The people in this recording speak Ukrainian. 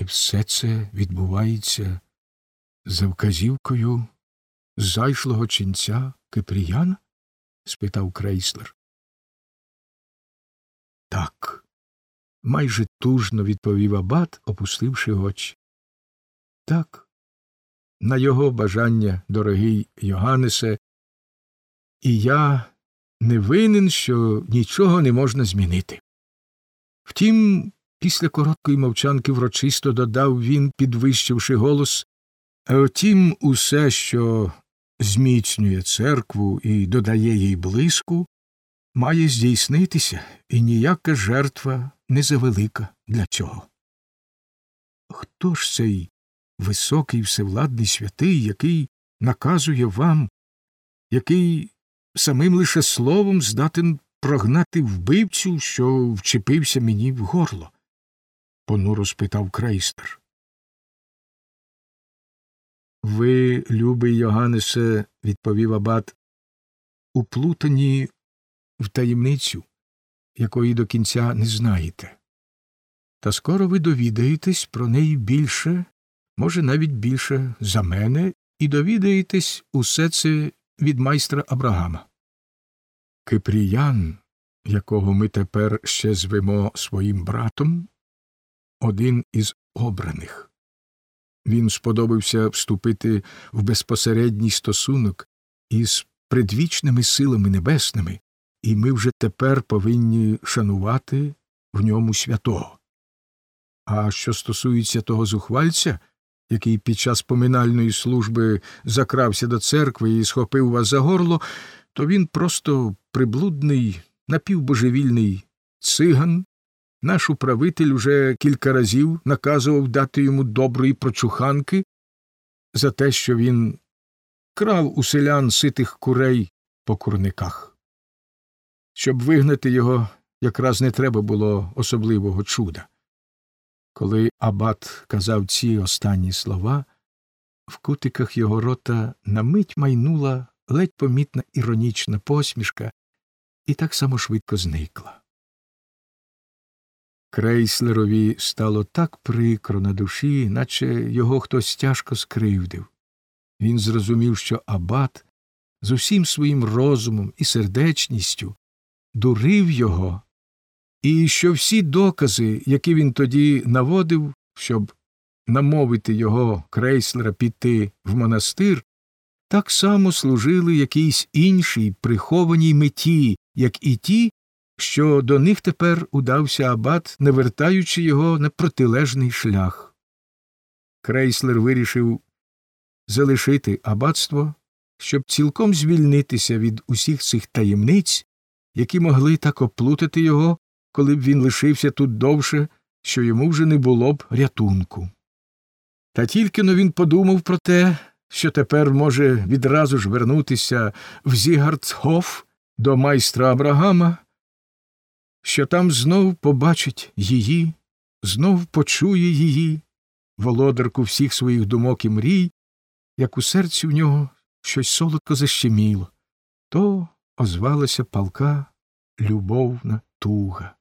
І все це відбувається за вказівкою зайшлого ченця Кипріяна? спитав крейслер. Так, майже тужно відповів абат, опустивши очі. Так, на його бажання, дорогий Йоганнесе, і я не винен, що нічого не можна змінити. Втім, після короткої мовчанки врочисто додав він, підвищивши голос, а втім, усе, що зміцнює церкву і додає їй блиску, має здійснитися, і ніяка жертва не завелика для цього. Хто ж цей високий всевладний святий, який наказує вам, який самим лише словом здатен прогнати вбивцю, що вчепився мені в горло? Понуро спитав крейстер. Ви, любий Йоганнесе, відповів абат, уплутані в таємницю, якої до кінця не знаєте. Та скоро ви довідаєтесь про неї більше, може, навіть більше за мене, і довідаєтесь усе це від майстра Абрагама. Кипріян, якого ми тепер ще звемо своїм братом, один із обраних. Він сподобався вступити в безпосередній стосунок із предвічними силами небесними, і ми вже тепер повинні шанувати в ньому святого. А що стосується того зухвальця, який під час поминальної служби закрався до церкви і схопив вас за горло, то він просто приблудний, напівбожевільний циган. Наш управитель уже кілька разів наказував дати йому доброї прочуханки за те, що він крав у селян ситих курей по курниках. Щоб вигнати його, якраз не треба було особливого чуда. Коли абат казав ці останні слова, в кутиках його рота на мить майнула ледь помітна іронічна посмішка і так само швидко зникла. Крейслерові стало так прикро на душі, наче його хтось тяжко скривдив. Він зрозумів, що абат з усім своїм розумом і сердечністю дурив його, і що всі докази, які він тоді наводив, щоб намовити його крейслера піти в монастир, так само служили якійсь іншій прихованій меті, як і ті, що до них тепер удався абат, не вертаючи його на протилежний шлях. Крейслер вирішив залишити абатство, щоб цілком звільнитися від усіх цих таємниць, які могли так оплутати його, коли б він лишився тут довше, що йому вже не було б рятунку. Та тільки но він подумав про те, що тепер може відразу ж вернутися в Зігардсхоф до майстра Абрагама, що там знов побачить її, знов почує її, володарку всіх своїх думок і мрій, як у серці в нього щось солодко защеміло, то озвалася палка любовна туга.